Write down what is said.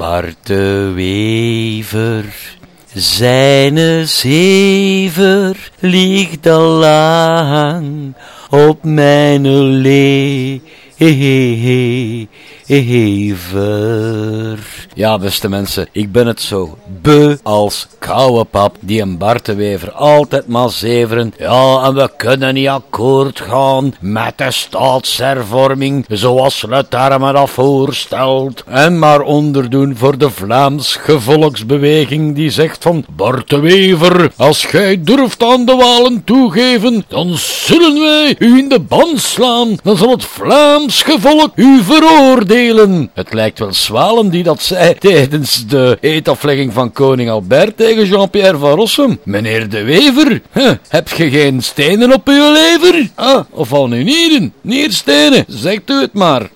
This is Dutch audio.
Bart de Wever, zijn zever, ligt al lang op mijn lee Ever. Ja, beste mensen, ik ben het zo beu als koude pap die een Bartewever altijd maar zeveren. Ja, en we kunnen niet akkoord gaan met de staatshervorming zoals Leterme me dat voorstelt. En maar onderdoen voor de Vlaamse volksbeweging die zegt van Bartewever, als gij durft aan de walen toegeven, dan zullen wij u in de band slaan. Dan zal het Vlaams gevolk u veroordelen. Het lijkt wel Zwalen die dat zei tijdens de eetaflegging van koning Albert tegen Jean-Pierre van Rossum. Meneer de Wever, huh, heb je geen stenen op uw lever? Ah, of al nu nieren? Nierstenen, zegt u het maar.